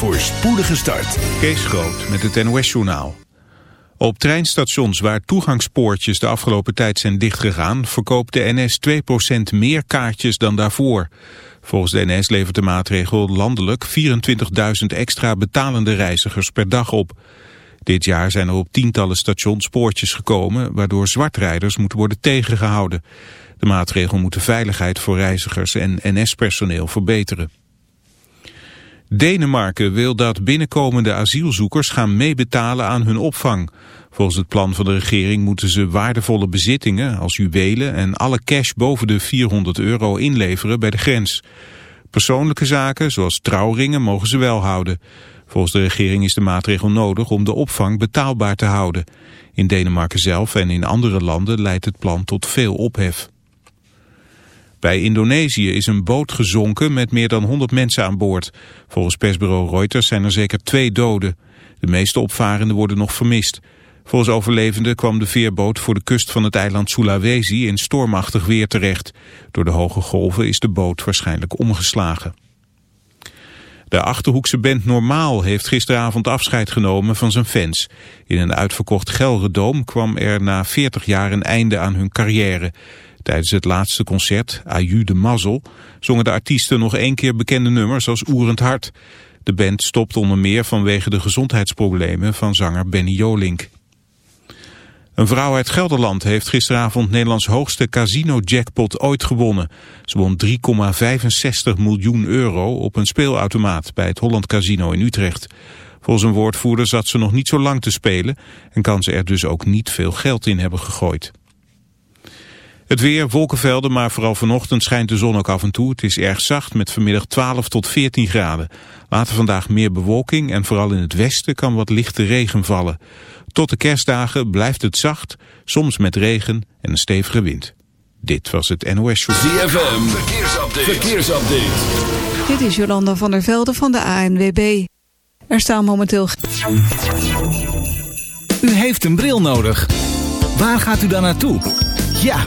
voor spoedige start. Kees Groot met het NOS-journaal. Op treinstations waar toegangspoortjes de afgelopen tijd zijn dichtgegaan... verkoopt de NS 2% meer kaartjes dan daarvoor. Volgens de NS levert de maatregel landelijk 24.000 extra betalende reizigers per dag op. Dit jaar zijn er op tientallen stations poortjes gekomen... waardoor zwartrijders moeten worden tegengehouden. De maatregel moet de veiligheid voor reizigers en NS-personeel verbeteren. Denemarken wil dat binnenkomende asielzoekers gaan meebetalen aan hun opvang. Volgens het plan van de regering moeten ze waardevolle bezittingen als juwelen en alle cash boven de 400 euro inleveren bij de grens. Persoonlijke zaken zoals trouwringen mogen ze wel houden. Volgens de regering is de maatregel nodig om de opvang betaalbaar te houden. In Denemarken zelf en in andere landen leidt het plan tot veel ophef. Bij Indonesië is een boot gezonken met meer dan 100 mensen aan boord. Volgens persbureau Reuters zijn er zeker twee doden. De meeste opvarenden worden nog vermist. Volgens overlevenden kwam de veerboot voor de kust van het eiland Sulawesi in stormachtig weer terecht. Door de hoge golven is de boot waarschijnlijk omgeslagen. De Achterhoekse band Normaal heeft gisteravond afscheid genomen van zijn fans. In een uitverkocht Gelredoom kwam er na 40 jaar een einde aan hun carrière. Tijdens het laatste concert, Aju de Mazel. zongen de artiesten nog één keer bekende nummers als Oerend Hart. De band stopt onder meer vanwege de gezondheidsproblemen van zanger Benny Jolink. Een vrouw uit Gelderland heeft gisteravond Nederlands hoogste casino-jackpot ooit gewonnen. Ze won 3,65 miljoen euro op een speelautomaat bij het Holland Casino in Utrecht. Volgens een woordvoerder zat ze nog niet zo lang te spelen en kan ze er dus ook niet veel geld in hebben gegooid. Het weer, wolkenvelden, maar vooral vanochtend schijnt de zon ook af en toe. Het is erg zacht met vanmiddag 12 tot 14 graden. Later vandaag meer bewolking en vooral in het westen kan wat lichte regen vallen. Tot de kerstdagen blijft het zacht, soms met regen en een stevige wind. Dit was het NOS Show. ZFM, verkeersupdate. verkeersupdate. Dit is Jolanda van der Velde van de ANWB. Er staan momenteel... U heeft een bril nodig. Waar gaat u dan naartoe? Ja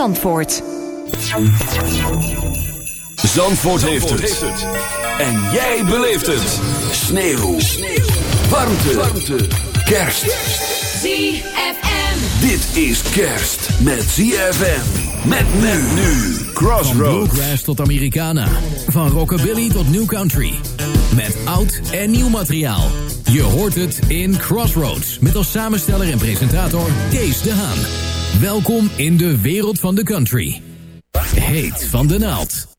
Zandvoort. heeft, het. het. En jij beleeft het. Sneeuw. Warmte. Warmte. Kerst. ZFM. Dit is kerst met ZFM. Met men nu. Crossroads. Van bluegrass tot Americana. Van rockabilly tot new country. Met oud en nieuw materiaal. Je hoort het in Crossroads. Met als samensteller en presentator Kees de Haan. Welkom in de wereld van de country. Heet van de naald.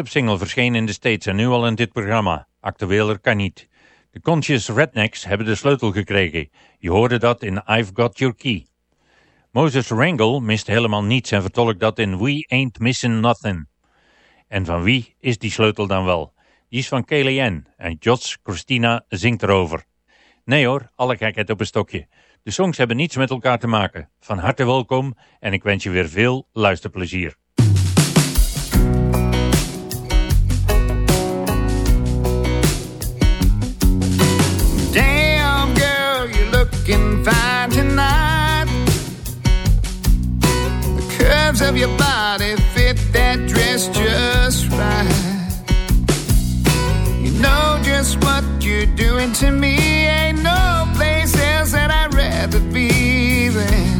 op single verscheen in de States en nu al in dit programma. Actueler kan niet. De Conscious Rednecks hebben de sleutel gekregen. Je hoorde dat in I've Got Your Key. Moses Wrangel mist helemaal niets en vertolkt dat in We Ain't Missing Nothing. En van wie is die sleutel dan wel? Die is van KLN en Jots Christina zingt erover. Nee hoor, alle gekheid op een stokje. De songs hebben niets met elkaar te maken. Van harte welkom en ik wens je weer veel luisterplezier. fine tonight. The curves of your body fit that dress just right. You know just what you're doing to me. Ain't no place else that I'd rather be than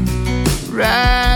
right.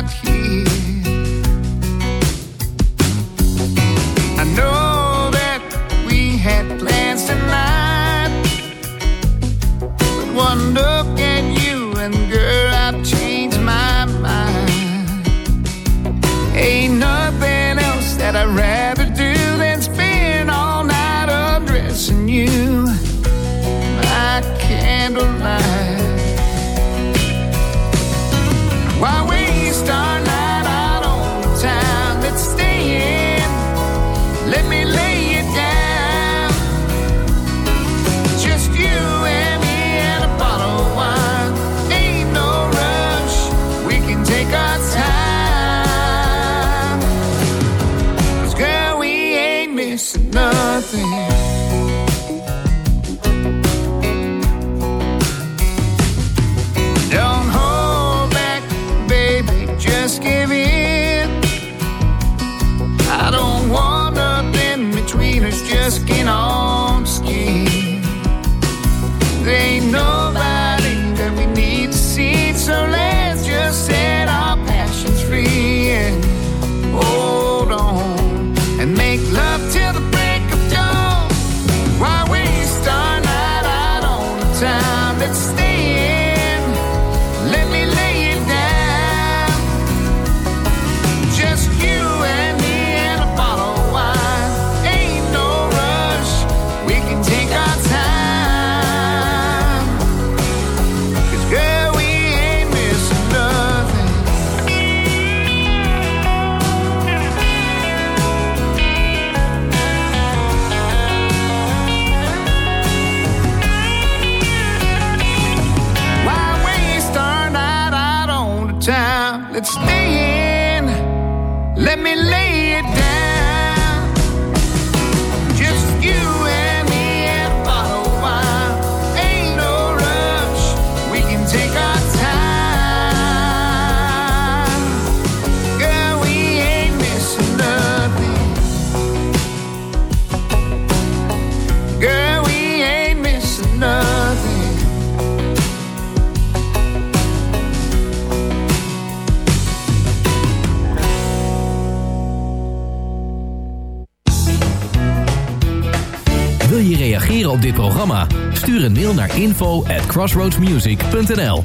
reageren op dit programma? Stuur een mail naar info at crossroadsmusic.nl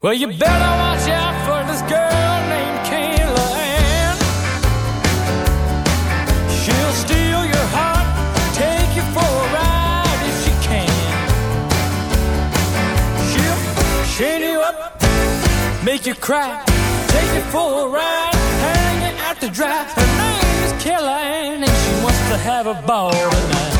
Well, you better watch out for this girl named Kayla Ann. She'll steal your heart, take you for a ride if she can. She'll chain you up, make you cry, take you for a ride, hang you out to dry. Her name is Kayla Ann and she wants to have a ball tonight.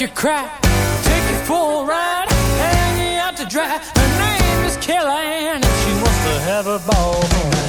make you cry, take you for a ride, hang you out to dry. Her name is Kelly and she wants to have a ball. home.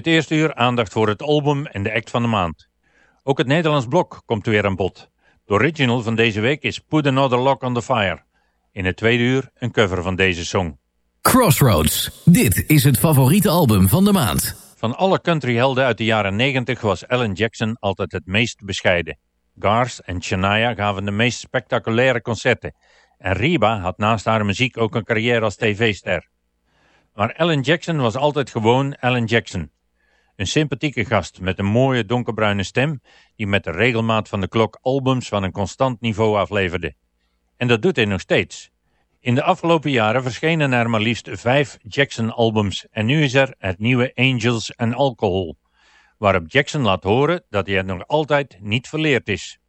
Het eerste uur aandacht voor het album en de act van de maand. Ook het Nederlands blok komt weer aan bod. De original van deze week is Put Another Lock on the Fire. In het tweede uur een cover van deze song. Crossroads. Dit is het favoriete album van de maand. Van alle countryhelden uit de jaren 90 was Alan Jackson altijd het meest bescheiden. Gars en Shania gaven de meest spectaculaire concerten. En Reba had naast haar muziek ook een carrière als tv-ster. Maar Alan Jackson was altijd gewoon Alan Jackson. Een sympathieke gast met een mooie donkerbruine stem die met de regelmaat van de klok albums van een constant niveau afleverde. En dat doet hij nog steeds. In de afgelopen jaren verschenen er maar liefst vijf Jackson-albums en nu is er het nieuwe Angels and Alcohol, waarop Jackson laat horen dat hij het nog altijd niet verleerd is.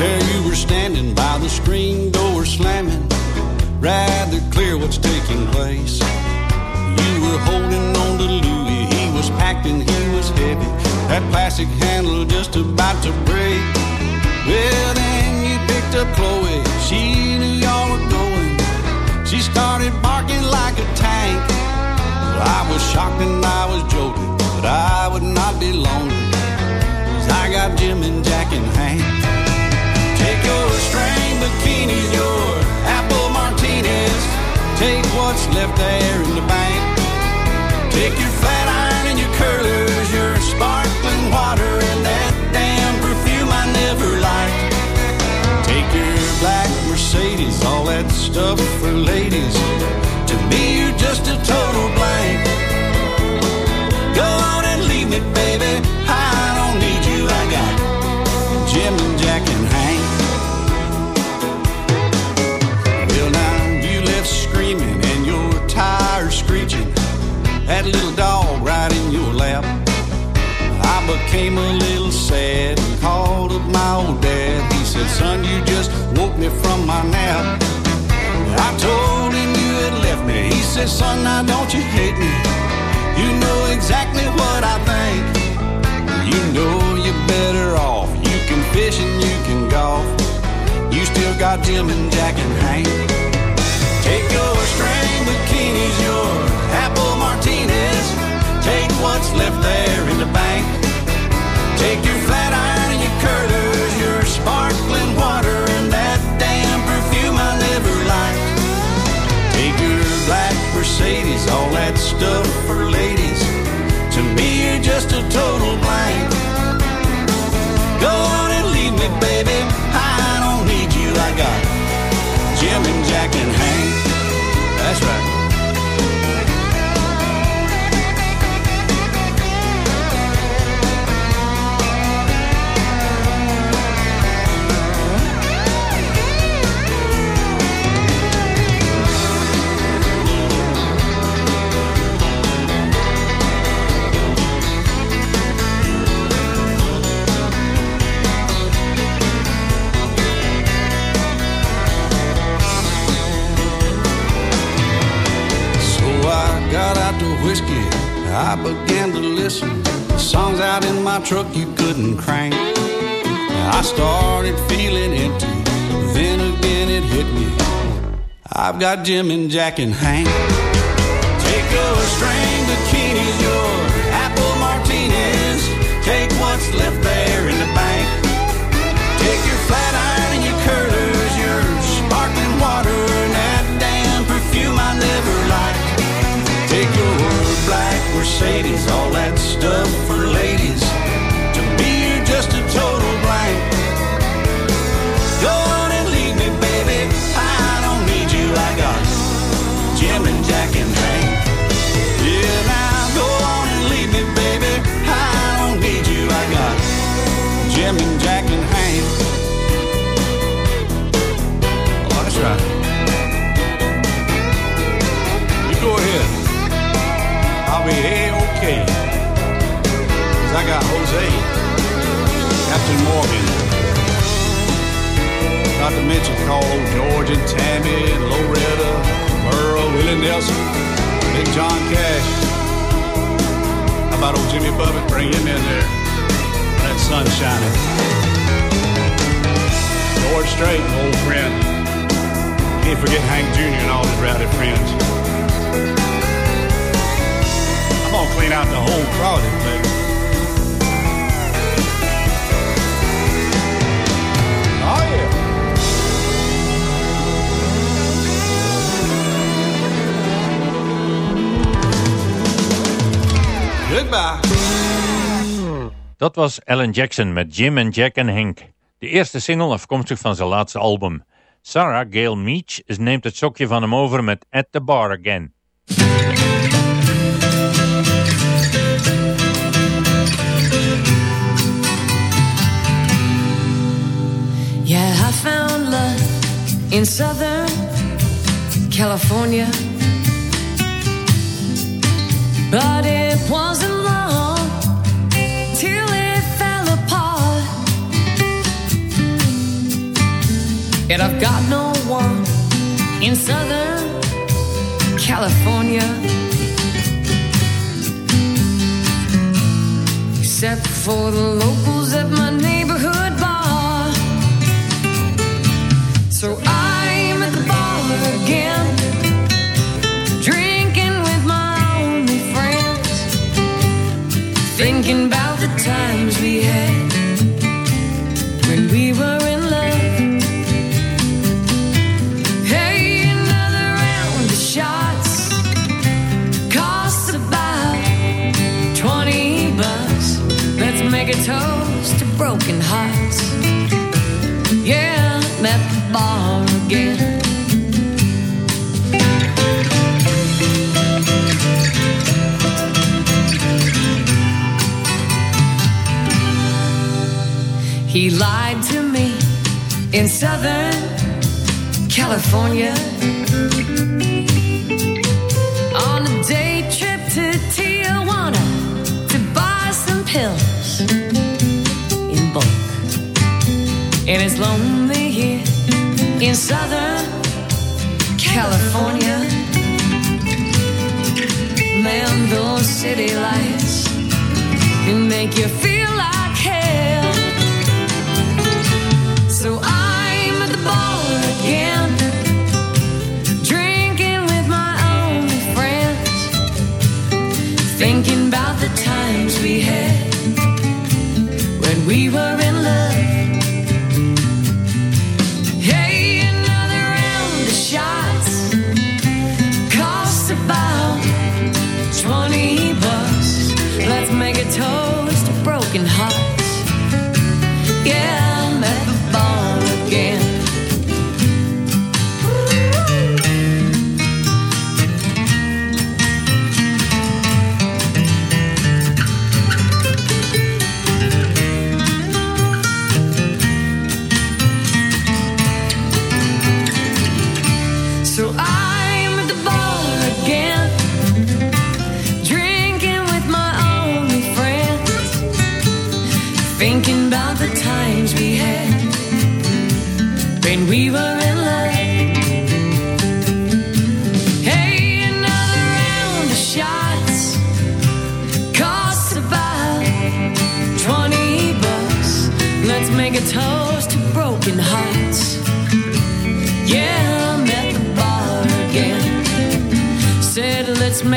There you were standing by the screen door slamming, rather clear what's taking place. You were holding on to Louis, he was packed and he was heavy. That plastic handle just about to break. Well, then you picked up Chloe, she knew y'all were going. She started barking like a tank. Well, I was shocked and I was joking, but I would not be lonely. Cause I got Jim and Jack and Hank zucchini's, your apple martinis. Take what's left there in the bank. Take your flat iron and your curlers, your sparkling water, and that damn perfume I never liked. Take your black Mercedes, all that stuff for ladies. To me, you're just a total blank. became a little sad and called up my old dad. He said, Son, you just woke me from my nap. I told him you had left me. He said, Son, now don't you hate me. You know exactly what I think. You know you're better off. You can fish and you can golf. You still got Jim and Jack and Hank. Take your string bikinis, your apple martinis. Take what's left there in the bank. Take your flat iron and your curlers, your sparkling water and that damn perfume I never liked. Take your black Mercedes, all that stuff for ladies. To me, you're just a total blank. Go on and leave me, baby. I don't need you. I got. whiskey, I began to listen. The songs out in my truck you couldn't crank. I started feeling empty, then again it hit me. I've got Jim and Jack and Hank. Take a strain. Mercedes, all that stuff shining. George Strait, old friend. Can't forget Hank Jr. and all his rowdy friends. I'm gonna clean out the whole crowd, baby. Oh yeah. Goodbye. Dat was Alan Jackson met Jim en Jack en Hank. De eerste single afkomstig van zijn laatste album. Sarah Gail Meach neemt het sokje van hem over met At the Bar Again. Yeah, I found love in Southern California But it wasn't long And I've got no one in Southern California Except for the locals at my neighborhood bar So I'm at the bar again Drinking with my only friends Thinking back broken hearts. Yeah, I'm at the bar again. He lied to me in Southern California Southern California. Man, those city lights, can make you feel like hell. So I'm at the bar again, drinking with my only friends, thinking about the times we had when we were.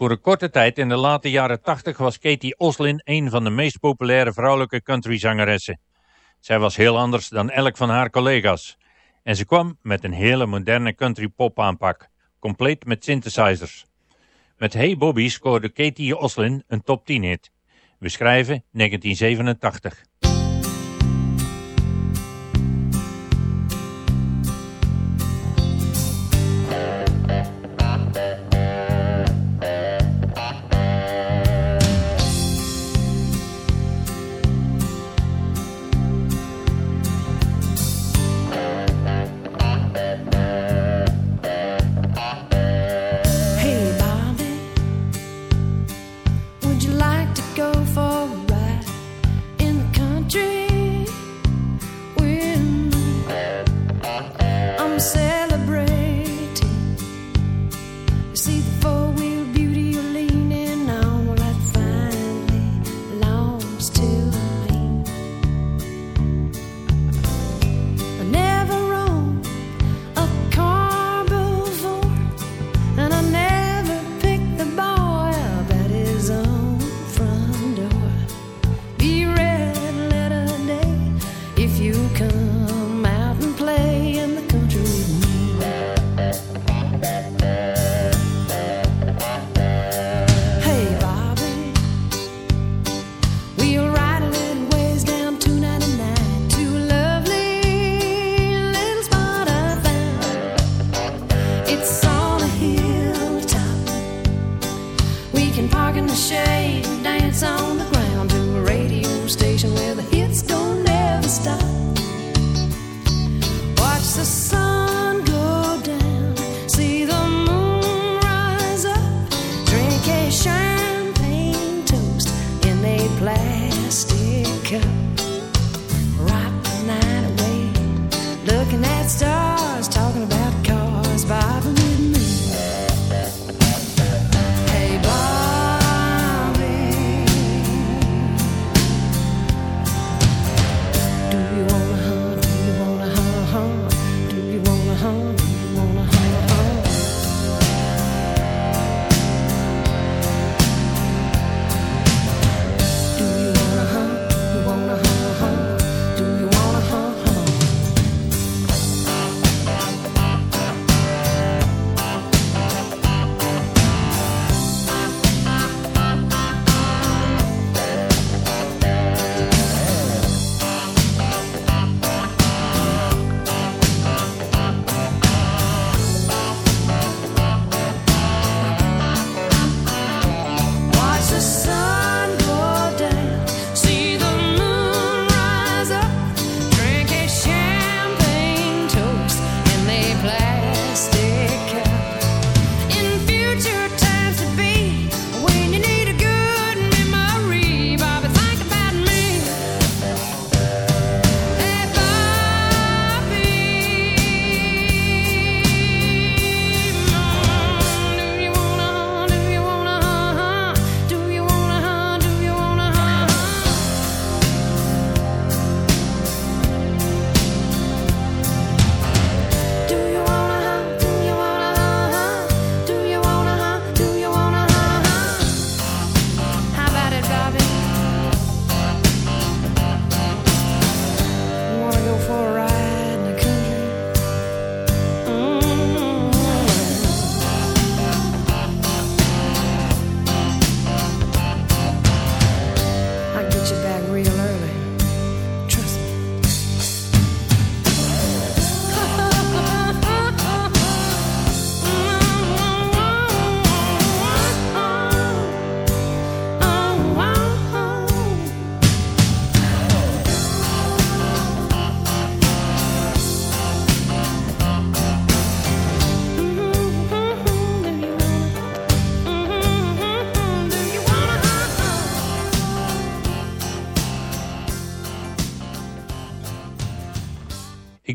Voor een korte tijd in de late jaren 80 was Katie Oslin een van de meest populaire vrouwelijke countryzangeressen. Zij was heel anders dan elk van haar collega's. En ze kwam met een hele moderne country pop aanpak, compleet met synthesizers. Met Hey Bobby scoorde Katie Oslin een top 10 hit. We schrijven 1987.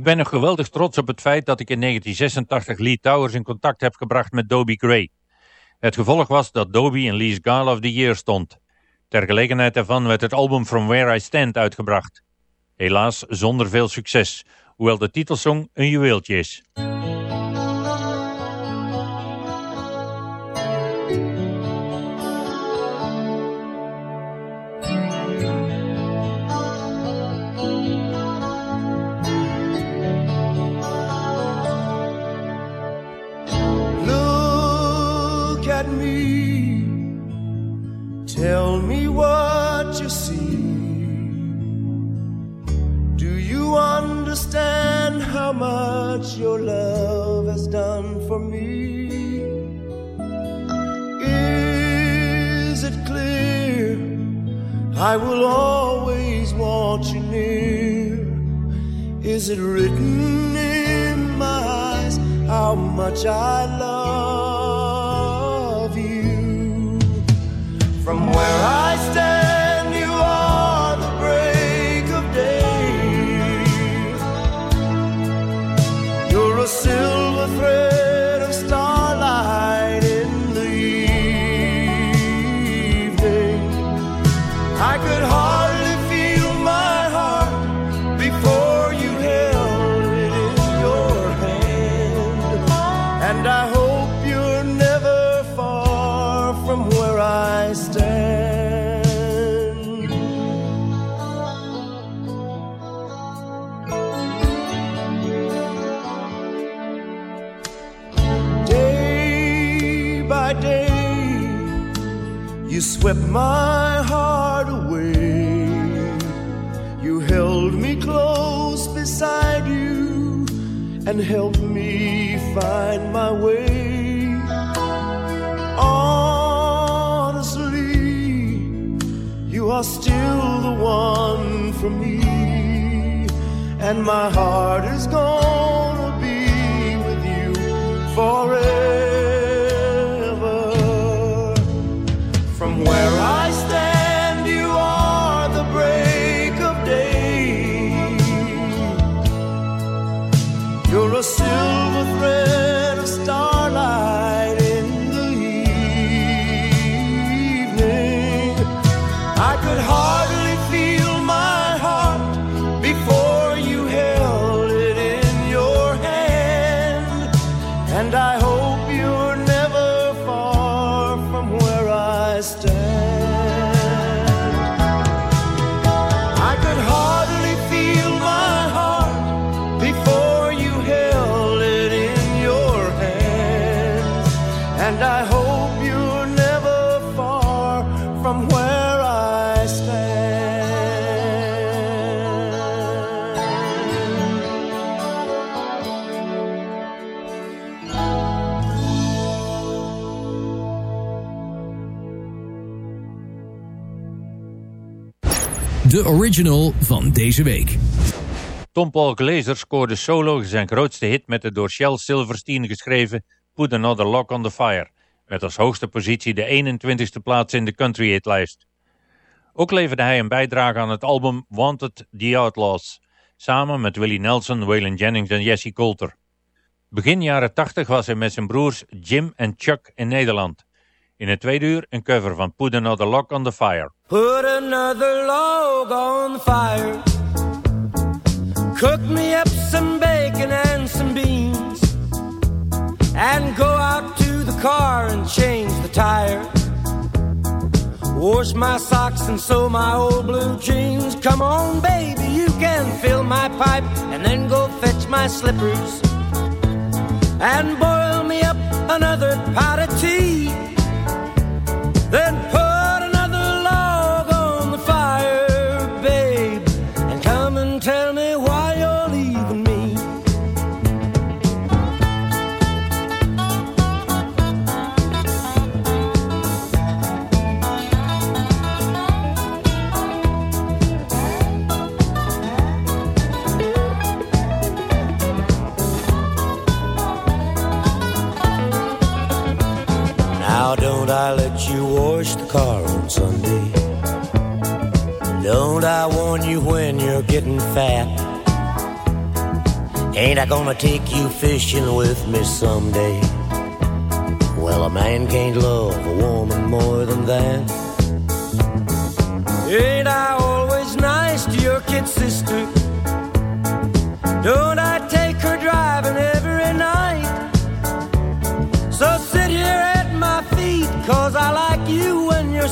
Ik ben nog geweldig trots op het feit dat ik in 1986 Lee Towers in contact heb gebracht met Dobie Gray. Het gevolg was dat Dobie in Lee's Gala of the Year stond. Ter gelegenheid daarvan werd het album From Where I Stand uitgebracht. Helaas zonder veel succes, hoewel de titelsong een juweeltje is. understand how much your love has done for me. Is it clear? I will always want you near. Is it written in my eyes how much I love you? From where I stand. a silver thread of starlight in the evening. I could hardly feel my heart before you held it in your hand. And I hope you're never far from where I stand. my heart away. You held me close beside you and helped me find my way. Honestly, you are still the one for me, and my heart. van deze week. Tom Paul Glazer scoorde solo zijn grootste hit met de door Shel Silverstein geschreven Put Another Lock on the Fire, met als hoogste positie de 21ste plaats in de country hitlijst. Ook leverde hij een bijdrage aan het album Wanted The Outlaws, samen met Willie Nelson, Waylon Jennings en Jesse Coulter. Begin jaren 80 was hij met zijn broers Jim en Chuck in Nederland. In het tweede uur een cover van Put Another Log on the Fire. Put another log on the fire. Cook me up some bacon and some beans. And go out to the car and change the tire. Wash my socks and sew my old blue jeans. Come on, baby, you can fill my pipe and then go fetch my slippers and boil me up another pot of tea. Then put another log on the fire, babe, and come and tell me why you're leaving me. Now don't I Push the car on Sunday. Don't I warn you when you're getting fat? Ain't I gonna take you fishing with me someday? Well, a man can't love a woman more than that. Ain't I always nice to your kid sister? Don't I take her driving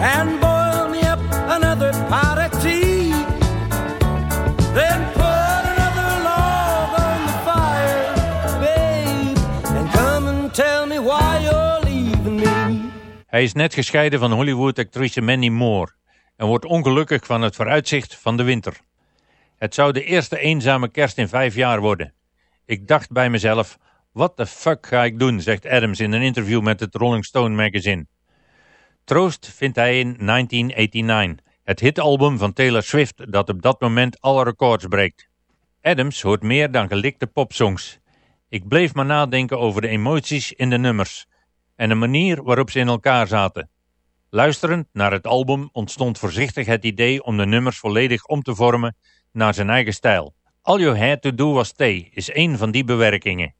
and boil me up another pot of tea. Then put another log on the fire, babe, and come and tell me why you're leaving me. Hij is net gescheiden van Hollywood-actrice Manny Moore en wordt ongelukkig van het vooruitzicht van de winter. Het zou de eerste eenzame kerst in vijf jaar worden. Ik dacht bij mezelf, What the fuck ga ik doen, zegt Adams in een interview met het Rolling Stone magazine. Troost vindt hij in 1989, het hitalbum van Taylor Swift dat op dat moment alle records breekt. Adams hoort meer dan gelikte popsongs. Ik bleef maar nadenken over de emoties in de nummers en de manier waarop ze in elkaar zaten. Luisterend naar het album ontstond voorzichtig het idee om de nummers volledig om te vormen naar zijn eigen stijl. All You Had To Do Was Stay is een van die bewerkingen.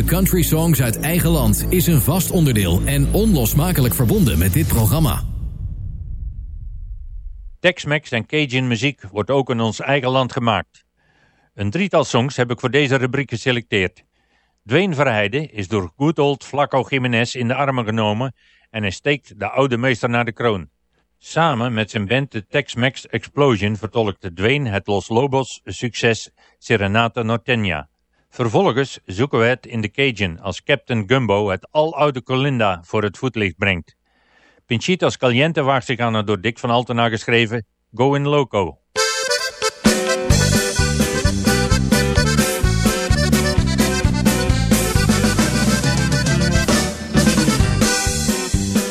De country songs uit eigen land is een vast onderdeel en onlosmakelijk verbonden met dit programma. Tex-Mex en Cajun muziek wordt ook in ons eigen land gemaakt. Een drietal songs heb ik voor deze rubriek geselecteerd. Dwayne Verheide is door good old Flaco Jiménez in de armen genomen en hij steekt de oude meester naar de kroon. Samen met zijn band de Tex-Mex Explosion vertolkte Dwayne het Los Lobos succes Serenata Norteña. Vervolgens zoeken we het in de Cajun als Captain Gumbo het aloude Colinda voor het voetlicht brengt. Pinchitas Caliente waagt zich aan het door Dick van Altena geschreven Go in Loco.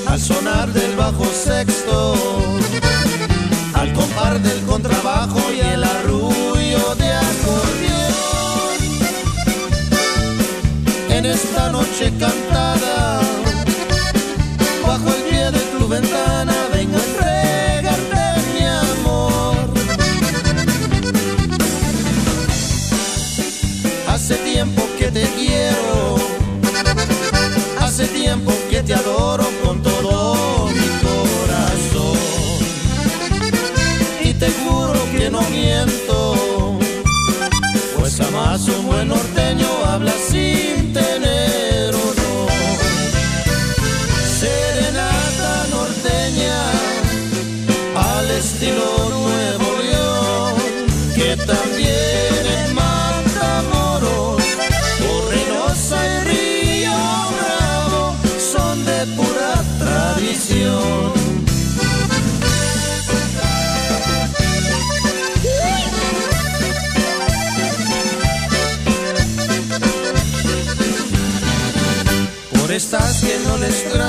A sonar del nuestra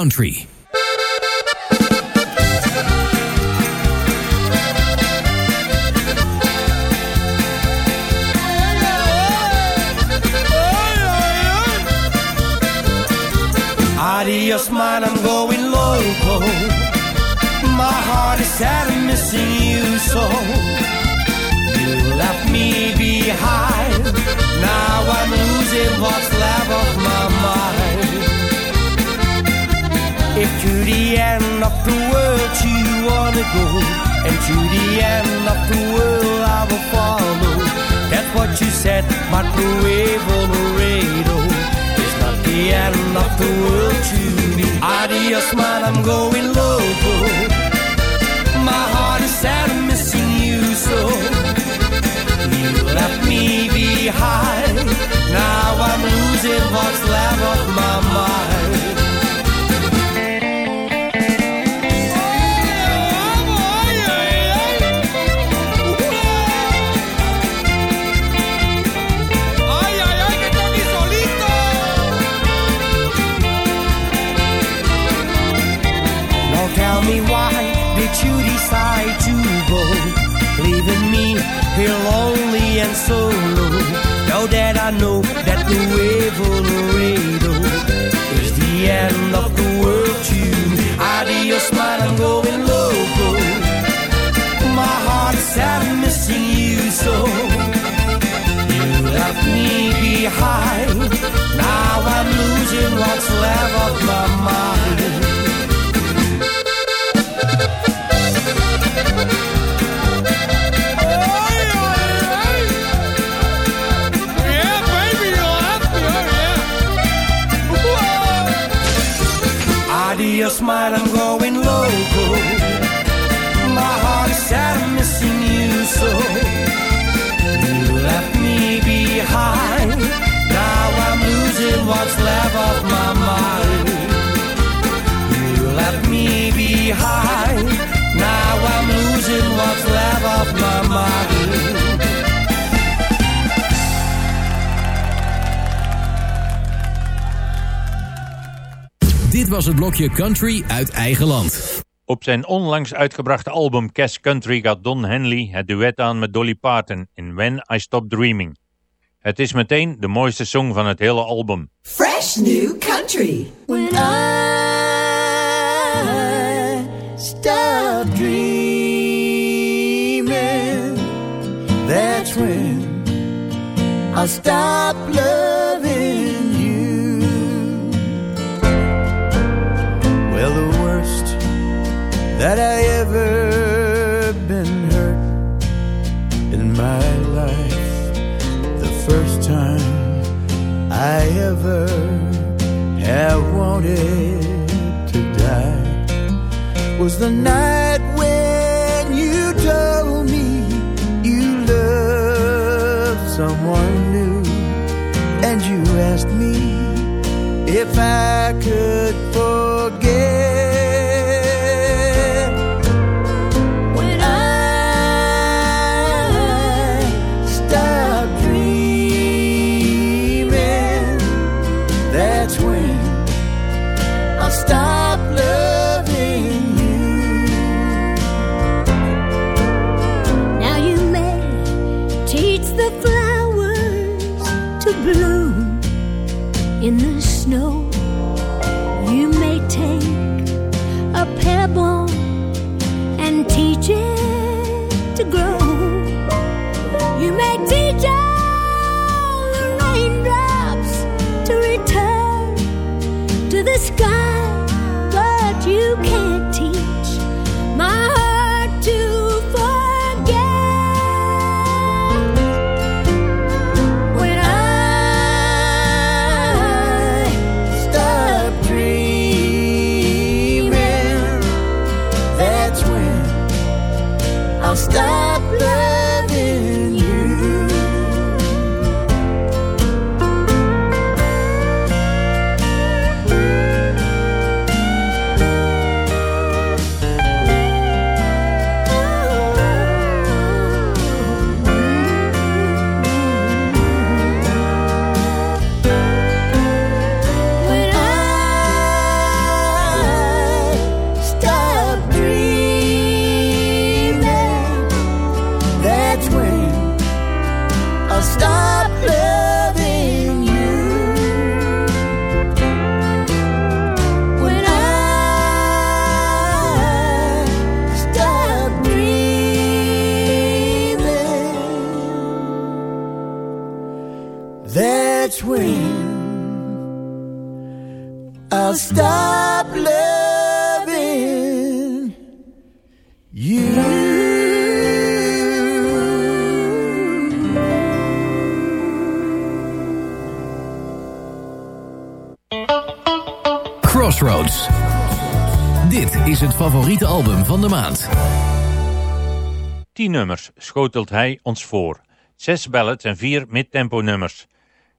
country. Adios, man, I'm going loco. My heart is sad and missing you so. You left me behind. Now I'm losing what's left of my mind. If to the end of the world you wanna go, and to the end of the world I will follow. That's what you said, microwave on the radio. It's not the end of the world to me. Adios, man, I'm going loco. My heart is sad, I'm missing you so. You left me behind. Now I'm losing what's left of my mind. here lonely and solo. Now that I know that the wave on is the end of the world tune. Adios, man, I'm going. Dit was het blokje Country uit eigen land. Op zijn onlangs uitgebrachte album Cash Country gaat Don Henley het duet aan met Dolly Parton in When I Stop Dreaming. Het is meteen de mooiste song van het hele album. Fresh New Country. When I I'll stop loving you. Well, the worst that I ever been hurt in my life, the first time I ever have wanted to die was the night when. asked me if I could forget. swim, I'll stop loving you. Crossroads. Dit is het favoriete album van de maand. Tien nummers schotelt hij ons voor. Zes ballads en vier midtempo nummers.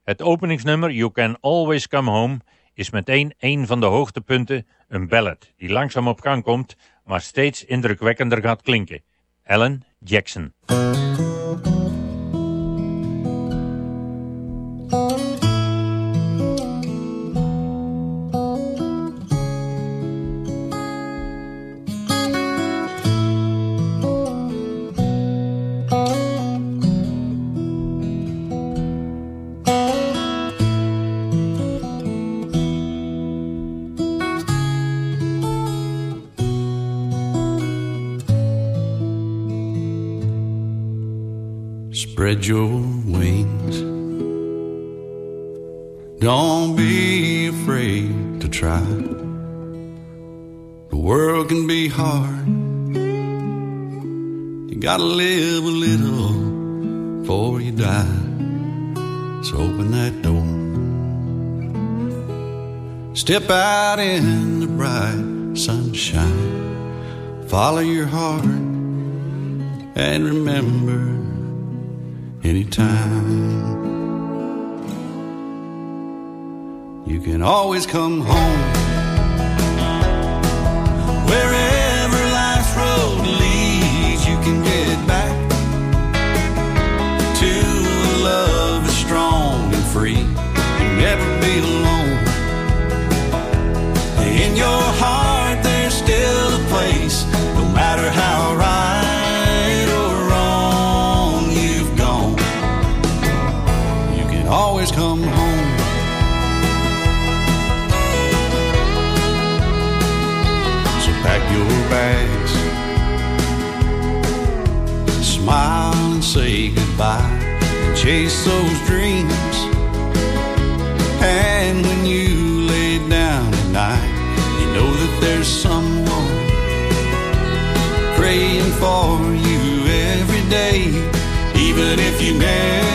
Het openingsnummer You Can Always Come Home is meteen een van de hoogtepunten, een ballad die langzaam op gang komt, maar steeds indrukwekkender gaat klinken. Alan Jackson. out in the bright sunshine. Follow your heart and remember anytime. You can always come home matter how right or wrong you've gone, you can always come home. So pack your bags, smile and say goodbye, and chase those dreams. And when you lay down at night, you know that there's some for you every day, even if you never.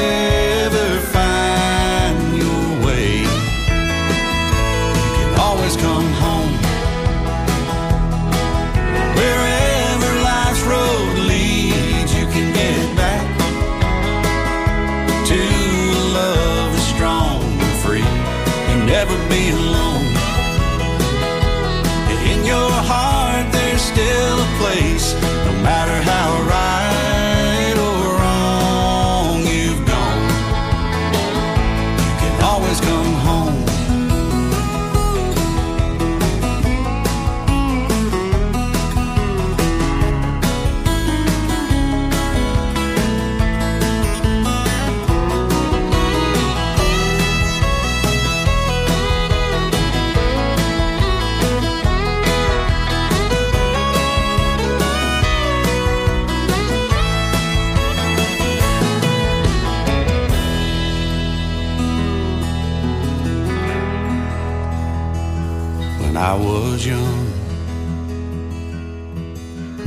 Young,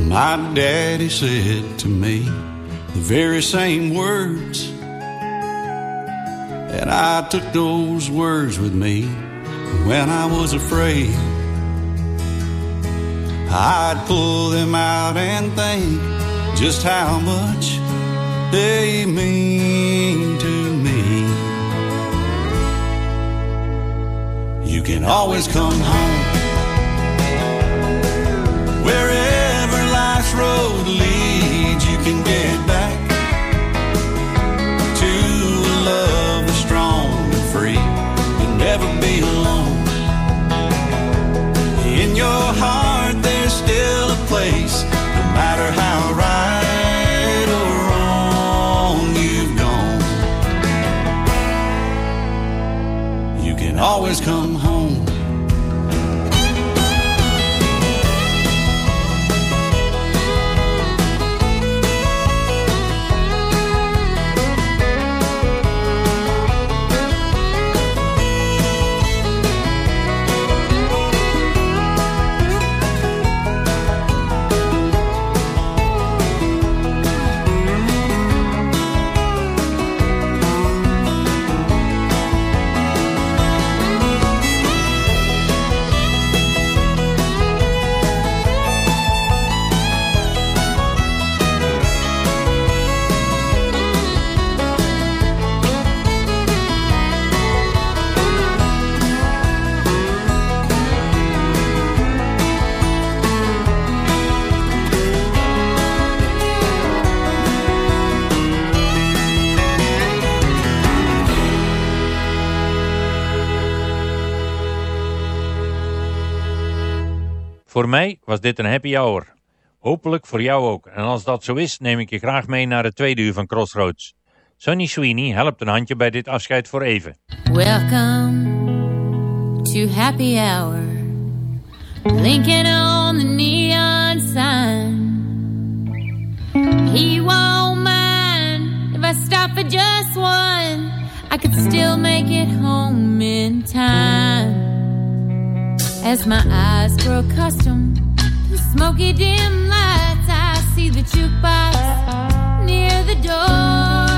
My daddy said to me the very same words. And I took those words with me when I was afraid. I'd pull them out and think just how much they mean to me. You can always come home. Where Voor mij was dit een happy hour. Hopelijk voor jou ook. En als dat zo is, neem ik je graag mee naar het tweede uur van Crossroads. Sonny Sweeney helpt een handje bij dit afscheid voor even. Welcome to happy hour. on the neon sign. He won't if I stop for just one. I could still make it home in time. As my eyes grow accustomed to smoky dim lights, I see the jukebox near the door.